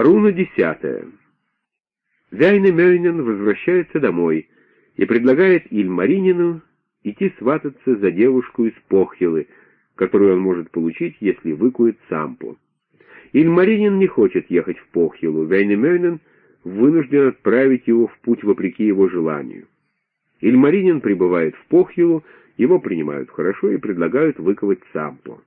Руна десятая. Вяйнемёйнен возвращается домой и предлагает Ильмаринину идти свататься за девушку из Похилы, которую он может получить, если выкует сампу. Ильмаринин не хочет ехать в Похилу, Вяйнемёйнен вынужден отправить его в путь вопреки его желанию. Ильмаринин прибывает в Похилу, его принимают хорошо и предлагают выковать сампу.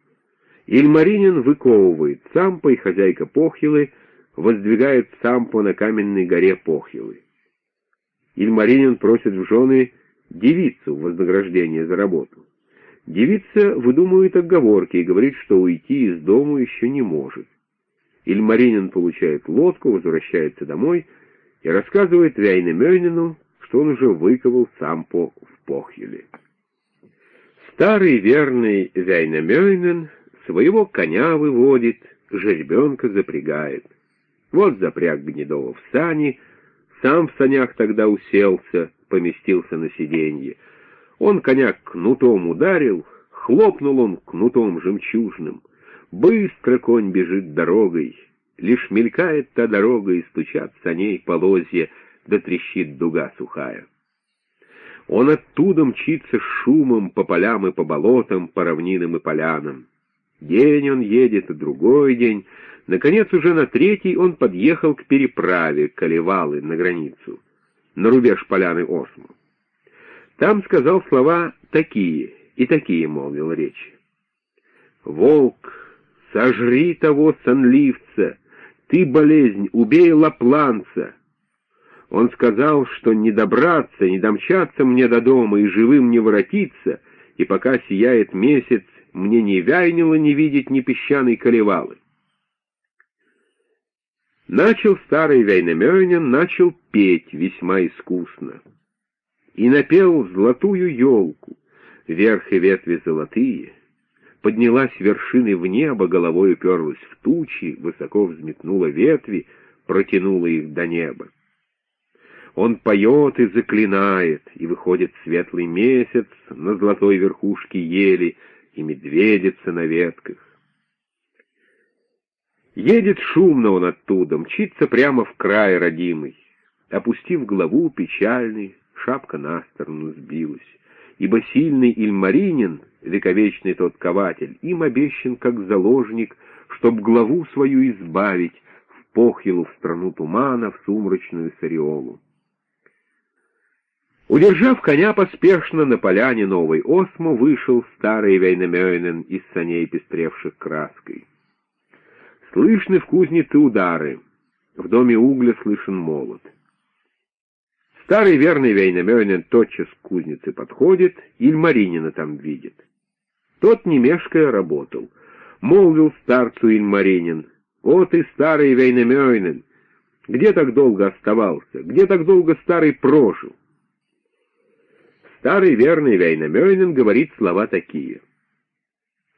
Ильмаринин выковывает сампо, и хозяйка Похилы воздвигает сампо на каменной горе Похилы. Ильмаринин просит в жены девицу в вознаграждение за работу. Девица выдумывает отговорки и говорит, что уйти из дому еще не может. Ильмаринин получает лодку, возвращается домой и рассказывает Вяйнемёйнину, что он уже выковал сампо в Похиле. Старый верный Вяйнемёйнен своего коня выводит, жеребенка запрягает. Вот запряг Гнедова в сани, сам в санях тогда уселся, поместился на сиденье. Он коня кнутом ударил, хлопнул он кнутом жемчужным. Быстро конь бежит дорогой, лишь мелькает та дорога, и стучат саней полозья, да трещит дуга сухая. Он оттуда мчится шумом по полям и по болотам, по равнинам и полянам. День он едет, и другой день. Наконец, уже на третий он подъехал к переправе Калевалы на границу, на рубеж поляны Осму. Там сказал слова такие, и такие молвил речь. «Волк, сожри того сонливца, ты, болезнь, убей лапланца!» Он сказал, что не добраться, не домчаться мне до дома и живым не воротиться, и пока сияет месяц, мне не вяйнило не видеть ни песчаной колевалы. Начал старый Вейнамёнин, начал петь весьма искусно. И напел золотую елку, верх и ветви золотые. Поднялась вершины в небо, головой уперлась в тучи, высоко взметнула ветви, протянула их до неба. Он поет и заклинает, и выходит светлый месяц на золотой верхушке ели, и медведица на ветках. Едет шумно он оттуда, мчится прямо в край родимый. Опустив голову, печальный, шапка на сторону сбилась. Ибо сильный Ильмаринин, вековечный тот кователь, им обещан как заложник, чтоб главу свою избавить в похилу в страну тумана, в сумрачную сариолу. Удержав коня поспешно на поляне новой осму, вышел старый Вейнамёйнен из саней, пестревших краской. Слышны в кузнице удары, в доме угля слышен молот. Старый верный Вейнамёйнен тотчас к кузнице подходит, Ильмаринина там видит. Тот, не мешкая, работал. Молвил старцу Ильмаринин, «О ты, старый Вейнамёйнен, где так долго оставался, где так долго старый прожил?» Старый верный Вейнамёйнен говорит слова такие.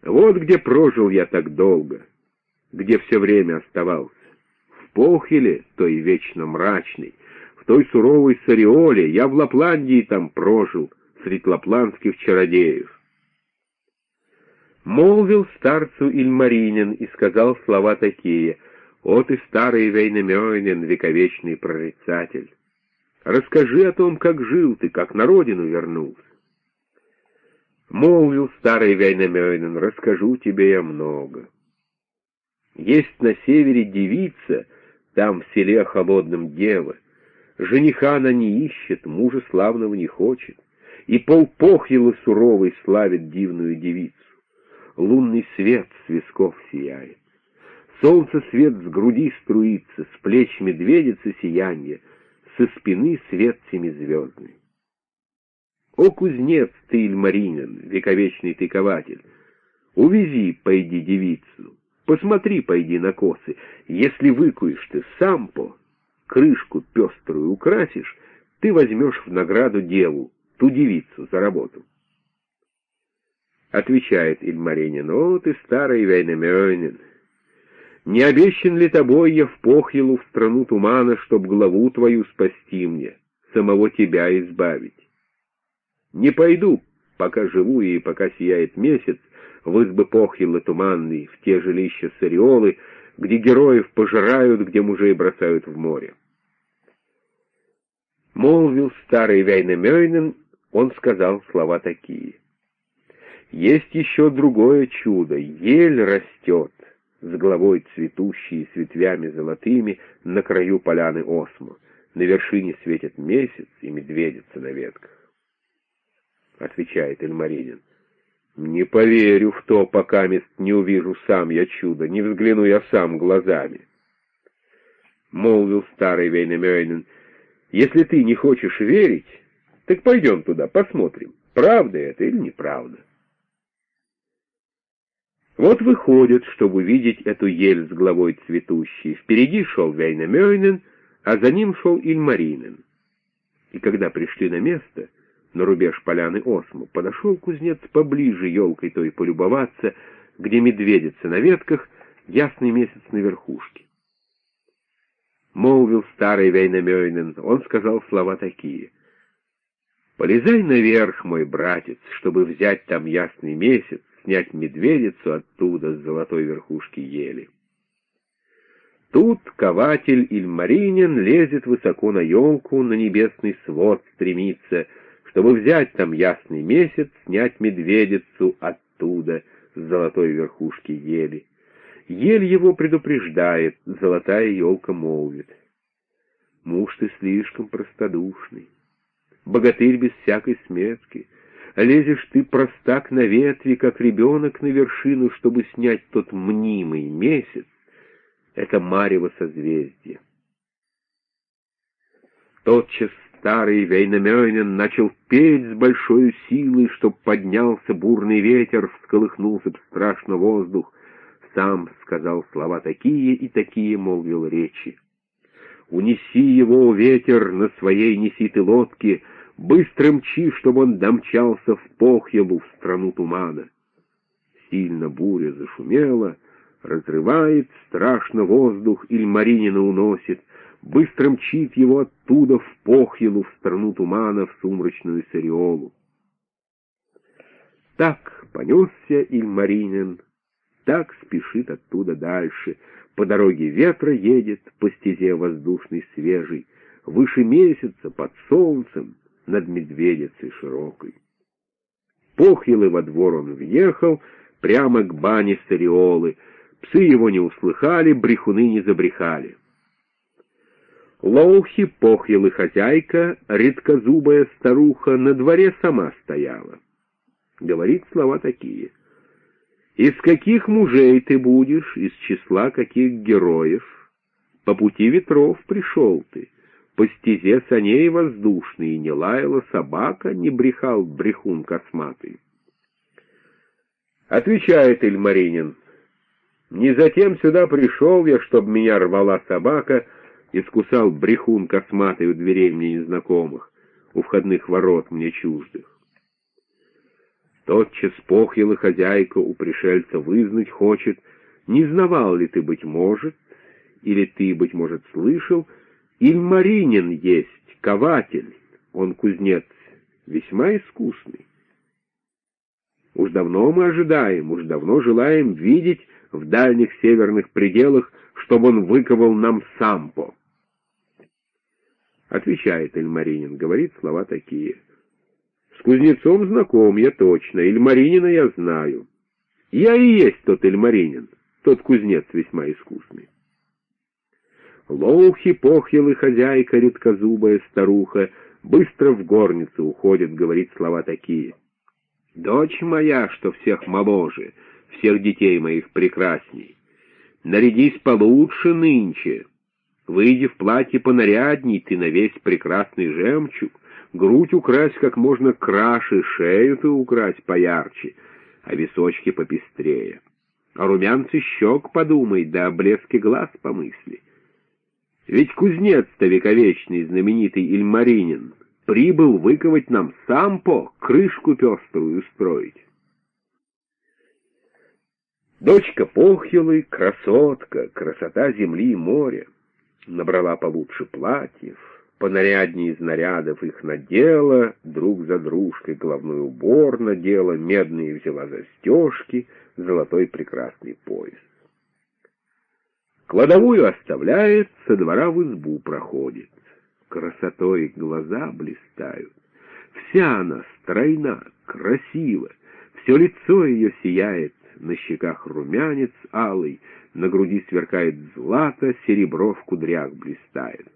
«Вот где прожил я так долго, где все время оставался. В Похеле, той вечно мрачной, в той суровой Сариоле, я в Лапландии там прожил, среди лапландских чародеев». Молвил старцу Ильмаринин и сказал слова такие. «О ты, старый Вейнамёйнен, вековечный прорицатель!» Расскажи о том, как жил ты, как на родину вернулся. Молвил старый Вейнамёйнен, расскажу тебе я много. Есть на севере девица, там в селе холодном дева. Жениха она не ищет, мужа славного не хочет. И полпохилы суровый славит дивную девицу. Лунный свет с висков сияет. Солнце свет с груди струится, с плеч медведицы сиянье — со спины свет семизвездный. О, кузнец ты, Ильмаринин, вековечный ты кователь, увези, пойди девицу, посмотри, пойди на косы, если выкуешь ты сампо, крышку пеструю украсишь, ты возьмешь в награду деву, ту девицу за работу. Отвечает Ильмаринин, о, ты старый Вейнамёнин, не обещан ли тобой я в похилу в страну тумана, чтоб главу твою спасти мне, самого тебя избавить? Не пойду, пока живу и пока сияет месяц, в избы похилы туманный, в те жилища сариолы, где героев пожирают, где мужей бросают в море. Молвил старый Вейнамёйнен, он сказал слова такие. Есть еще другое чудо. Ель растет, с головой цветущей с ветвями золотыми, на краю поляны Осмо. На вершине светит месяц и медведица на ветках. Отвечает Эльмаринин. Не поверю в то, пока мест не увижу сам я чудо, не взгляну я сам глазами. Молвил старый Вейнамёйнен, если ты не хочешь верить, так пойдем туда, посмотрим, правда это или неправда. Вот выходят, чтобы видеть эту ель с головой цветущей. Впереди шел Вейнамёйнен, а за ним шел Ильмаринен. И когда пришли на место, на рубеж поляны Осму, подошел кузнец поближе елкой той полюбоваться, где медведица на ветках, ясный месяц на верхушке. Молвил старый Вейнамёйнен, он сказал слова такие. «Полезай наверх, мой братец, чтобы взять там ясный месяц, снять медведицу оттуда с золотой верхушки ели. Тут кователь Ильмаринин лезет высоко на елку, на небесный свод стремится, чтобы взять там ясный месяц, снять медведицу оттуда с золотой верхушки ели. Ель его предупреждает, золотая елка молвит. Муж ты слишком простодушный, богатырь без всякой сметки — Лезешь ты, простак, на ветви, как ребенок на вершину, чтобы снять тот мнимый месяц. Это марево созвездие. Тотчас старый Вейнамёнин начал петь с большой силой, чтоб поднялся бурный ветер, всколыхнулся б страшно воздух. Сам сказал слова такие и такие, молвил речи. «Унеси его, ветер, на своей неси ты лодке, Быстро мчи, чтобы он домчался в Похьелу, в страну тумана. Сильно буря зашумела, разрывает страшно воздух, Ильмаринина уносит, быстро мчит его оттуда в Похьелу, в страну тумана, в сумрачную Сариолу. Так понесся Ильмаринин, так спешит оттуда дальше, по дороге ветра едет, по стезе воздушной свежей, выше месяца, под солнцем, над медведицей широкой. Похилы во двор он въехал, прямо к бане стариолы. Псы его не услыхали, брехуны не забрехали. Лоухи, похилы хозяйка, редкозубая старуха, на дворе сама стояла. Говорит слова такие. «Из каких мужей ты будешь, из числа каких героев? По пути ветров пришел ты, по стезе саней воздушной, не лаяла собака, не брехал брехун косматый. Отвечает Ильмаринин, «Не затем сюда пришел я, чтоб меня рвала собака и скусал брехун косматый у дверей мне незнакомых, у входных ворот мне чуждых. Тотчас похьела хозяйка у пришельца вызнать хочет, не знавал ли ты, быть может, или ты, быть может, слышал, — Ильмаринин есть, кователь, он кузнец, весьма искусный. Уж давно мы ожидаем, уж давно желаем видеть в дальних северных пределах, чтобы он выковал нам сампо. Отвечает Ильмаринин, говорит слова такие. С кузнецом знаком я точно, Ильмаринина я знаю. Я и есть тот Ильмаринин, тот кузнец весьма искусный. Лоухи, похьелы, хозяйка, редкозубая старуха, быстро в горницу уходит, говорит слова такие. «Дочь моя, что всех моложе, всех детей моих прекрасней, нарядись получше нынче, выйди в платье понарядней, ты на весь прекрасный жемчуг, грудь укрась как можно краше, шею ты укрась поярче, а височки попестрее. О румянце щек подумай, да о блеске глаз помысли». Ведь кузнец-то вековечный, знаменитый Ильмаринин, прибыл выковать нам сампо, крышку пеструю устроить. Дочка Похилы, красотка, красота земли и моря, набрала получше платьев, понаряднее из нарядов их надела, друг за дружкой головной убор надела, медные взяла застежки, золотой прекрасный пояс. Кладовую оставляет, со двора в избу проходит. Красотой глаза блистают. Вся она стройна, красива, все лицо ее сияет, на щеках румянец алый, на груди сверкает злато, серебро в кудрях блистает.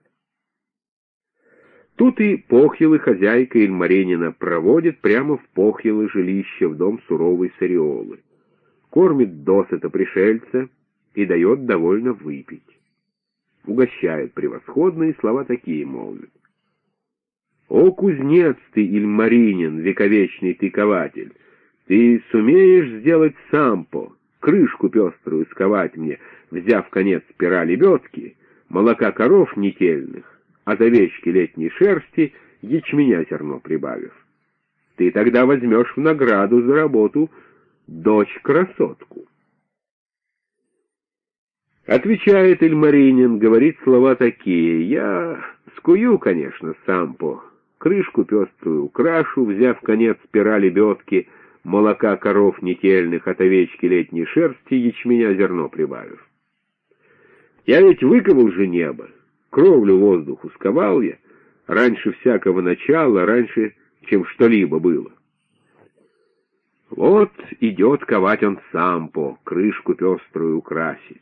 Тут и похилы хозяйка Ильмаренина проводит прямо в похилы жилище в дом суровой Сариолы. Кормит досыта пришельца и дает довольно выпить. Угощает превосходные слова такие молвит. «О, кузнец ты, Ильмаринин, вековечный ты кователь! Ты сумеешь сделать сампо, крышку пеструю сковать мне, взяв конец пера лебедки, молока коров нетельных, от овечки летней шерсти ячменя зерно прибавив. Ты тогда возьмешь в награду за работу дочь-красотку. Отвечает Ильмаринин, говорит слова такие. Я скую, конечно, сампо, крышку пеструю украшу, взяв конец пера лебедки, молока коров нетельных, от овечки летней шерсти, ячменя зерно прибавив. Я ведь выковал же небо, кровлю воздуху сковал я, раньше всякого начала, раньше, чем что-либо было. Вот идет ковать он сам по, крышку пеструю украсить.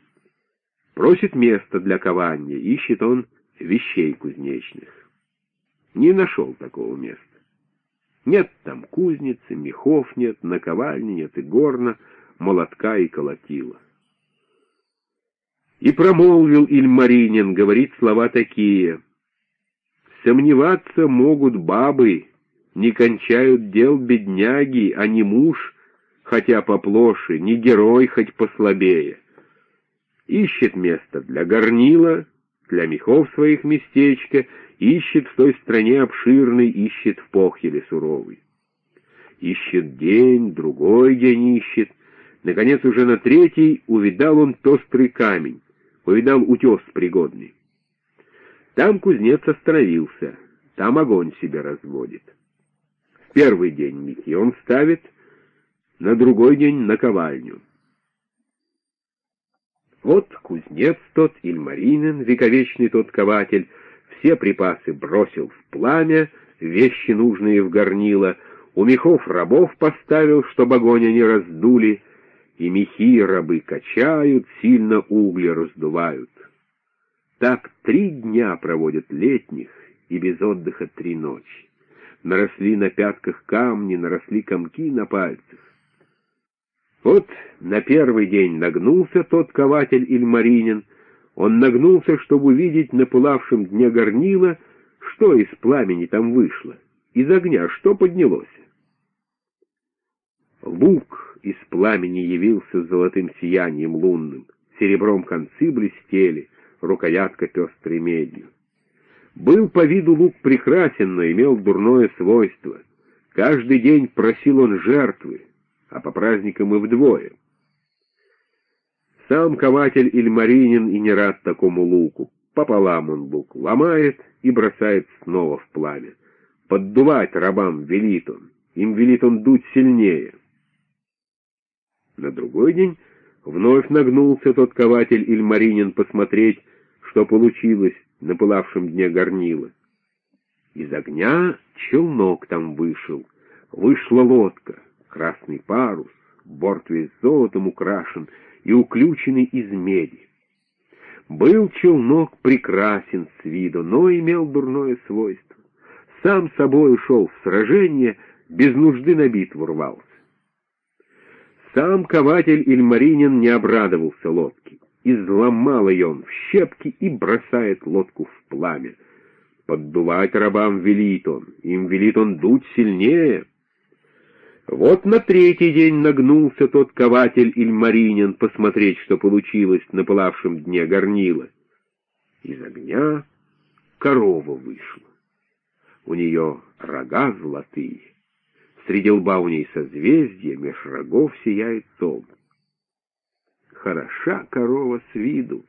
Просит место для кования, ищет он вещей кузнечных. Не нашел такого места. Нет там кузницы, мехов нет, наковальни нет и горна, молотка и колотила. И промолвил Ильмаринин, говорит слова такие. «Сомневаться могут бабы, не кончают дел бедняги, а не муж, хотя поплоше, не герой, хоть послабее. Ищет место для горнила, для мехов своих местечко, ищет в той стране обширной, ищет в похеле суровой. Ищет день, другой день ищет. Наконец, уже на третий увидал он пестрый камень, увидал утес пригодный. Там кузнец остановился, там огонь себе разводит. В первый день мехи он ставит, на другой день — наковальню. Вот кузнец тот, Ильмаринин, вековечный тот кователь, все припасы бросил в пламя, вещи нужные в горнило, у мехов рабов поставил, чтоб огонь они раздули, и мехи рабы качают, сильно угли раздувают. Так три дня проводят летних и без отдыха три ночи. Наросли на пятках камни, наросли комки на пальцах. Вот на первый день нагнулся тот кователь Ильмаринин, он нагнулся, чтобы увидеть на пылавшем дне горнила, что из пламени там вышло, из огня что поднялось. Лук из пламени явился золотым сиянием лунным, серебром концы блестели, рукоятка пестрой медью. Был по виду лук прекрасен, но имел дурное свойство. Каждый день просил он жертвы, а по праздникам и вдвое. Сам кователь Ильмаринин и не рад такому луку. Пополам он лук ломает и бросает снова в пламя. Поддувать рабам велит он, им велит он дуть сильнее. На другой день вновь нагнулся тот кователь Ильмаринин посмотреть, что получилось на пылавшем дне горнила. Из огня челнок там вышел, вышла лодка, красный парус, борт весь золотом украшен и уключенный из меди. Был челнок прекрасен с виду, но имел дурное свойство. Сам собой ушел в сражение, без нужды на битву рвался. Сам кователь Ильмаринин не обрадовался лодке. Изломал ее он в щепки и бросает лодку в пламя. Поддувать рабам велит он, им велит он дуть сильнее — вот на третий день нагнулся тот кователь Ильмаринин посмотреть, что получилось на пылавшем дне горнила. Из огня корова вышла. У нее рога золотые, среди лба у ней созвездие, меж рогов сияет солнце. Хороша корова с виду,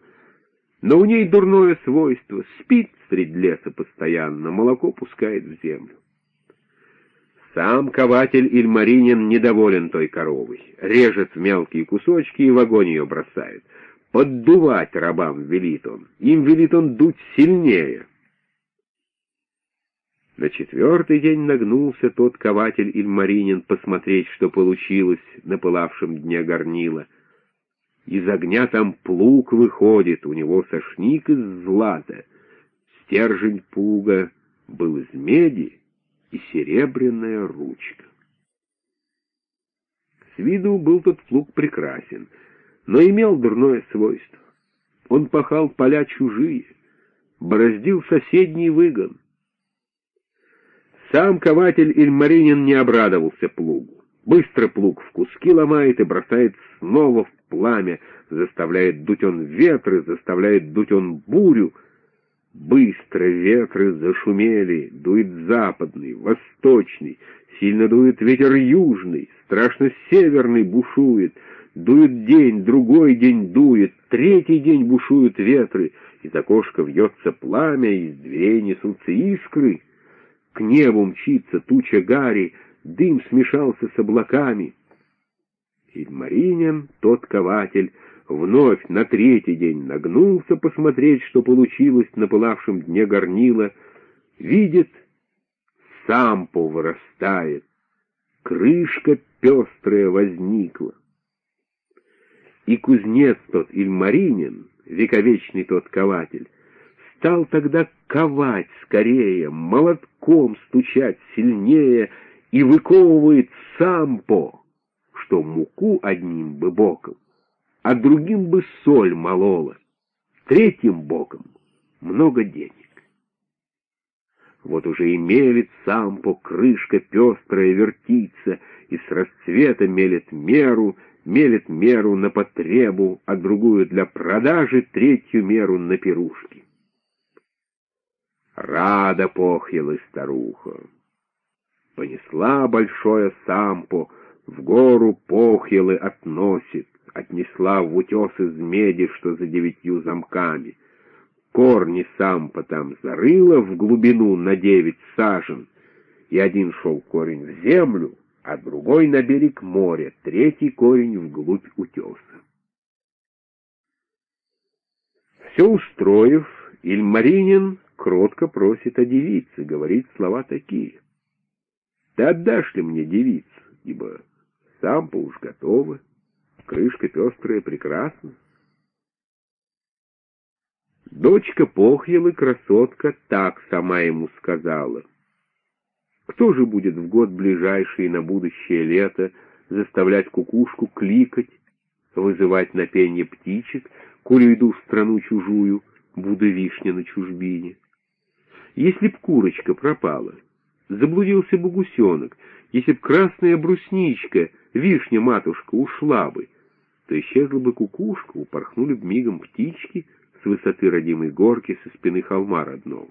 но у ней дурное свойство, спит средь леса постоянно, молоко пускает в землю. Сам кователь Ильмаринин недоволен той коровой, режет в мелкие кусочки и в огонь ее бросает. Поддувать рабам велит он, им велит он дуть сильнее. На четвертый день нагнулся тот кователь Ильмаринин посмотреть, что получилось на пылавшем дне горнила. Из огня там плуг выходит, у него сошник из злата. Стержень пуга был из меди и серебряная ручка. С виду был тот плуг прекрасен, но имел дурное свойство. Он пахал поля чужие, бороздил соседний выгон — сам кователь Ильмаринин не обрадовался плугу. Быстро плуг в куски ломает и бросает снова в пламя, заставляет дуть он ветры, заставляет дуть он бурю. Быстро ветры зашумели, дует западный, восточный, сильно дует ветер южный, страшно северный бушует, дует день, другой день дует, третий день бушуют ветры, из окошка вьется пламя, из дверей несутся искры — к небу мчится туча гари, дым смешался с облаками. Ильмаринин, тот кователь, вновь на третий день нагнулся посмотреть, что получилось на пылавшем дне горнила, видит, сампо вырастает, крышка пестрая возникла. И кузнец тот Ильмаринин, вековечный тот кователь, стал тогда ковать скорее, молотком стучать сильнее и выковывает сампо, что муку одним бы боком, а другим бы соль молола, третьим боком много денег. Вот уже и мелет сампо, крышка пестрая вертится, и с расцвета мелет меру, мелет меру на потребу, а другую для продажи, третью меру на пирушки. Рада похьела старуха. Понесла большое сампо, в гору похьелы относит, отнесла в утес из меди, что за девятью замками. Корни сампа там зарыла в глубину на девять сажен, и один шел корень в землю, а другой на берег моря, третий корень вглубь утеса. Все устроив, Ильмаринин кротко просит о девице, говорит слова такие. Ты отдашь ли мне девицу, ибо сам уж готова, крышка пестрая прекрасна. Дочка Похьелы, красотка, так сама ему сказала. Кто же будет в год ближайший на будущее лето заставлять кукушку кликать, вызывать на пение птичек, коли иду в страну чужую, буду вишня на чужбине? Если б курочка пропала, заблудился бы гусенок, если б красная брусничка, вишня-матушка, ушла бы, то исчезла бы кукушка, упорхнули б мигом птички с высоты родимой горки со спины холма родного.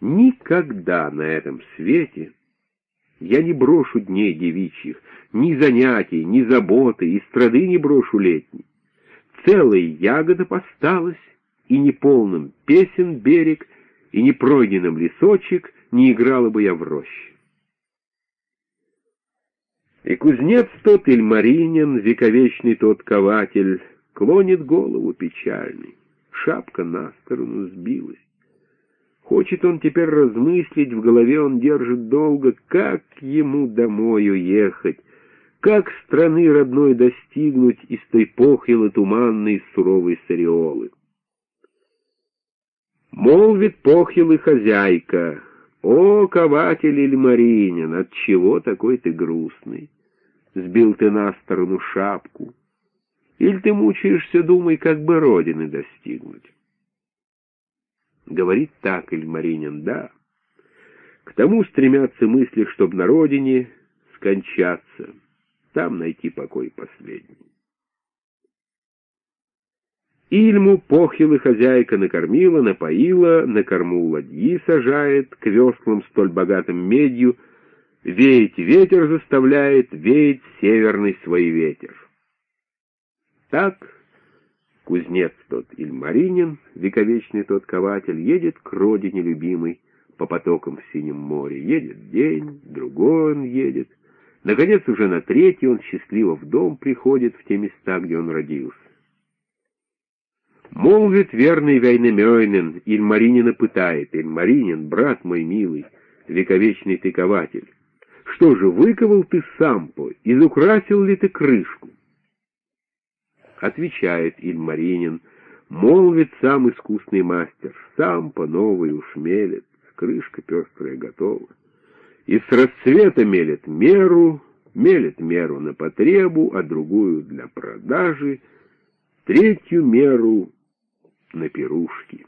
Никогда на этом свете я не брошу дней девичьих, ни занятий, ни заботы, и страды не брошу летней. Целая ягода посталась, и неполным песен берег, и не пройденным лесочек, не играла бы я в роще. И кузнец тот Ильмаринин, вековечный тот кователь, клонит голову печальный, шапка на сторону сбилась. Хочет он теперь размыслить, в голове он держит долго, как ему домой уехать, как страны родной достигнуть из той похилы туманной суровой сариолы. Молвит похилый хозяйка, «О, кователь Ильмаринин, отчего такой ты грустный? Сбил ты на сторону шапку. Или ты мучаешься, думай, как бы родины достигнуть?» Говорит так Ильмаринин, да. К тому стремятся мысли, чтоб на родине скончаться, там найти покой последний. Ильму похилы хозяйка накормила, напоила, на корму ладьи сажает, к веслам столь богатым медью, веять ветер заставляет, веять северный свой ветер. Так кузнец тот Ильмаринин, вековечный тот кователь, едет к родине любимой, по потокам в синем море. Едет день, другой он едет. Наконец, уже на третий он счастливо в дом приходит, в те места, где он родился. Молвит верный Вейнемёйнен, Ильмаринина пытает. Ильмаринин, брат мой милый, вековечный ты кователь, что же, выковал ты сампо, изукрасил ли ты крышку? Отвечает Ильмаринин, молвит сам искусный мастер, сампо новый уж мелет, крышка пестрая готова. И с расцвета мелет меру, мелет меру на потребу, а другую для продажи, третью меру на пирушки.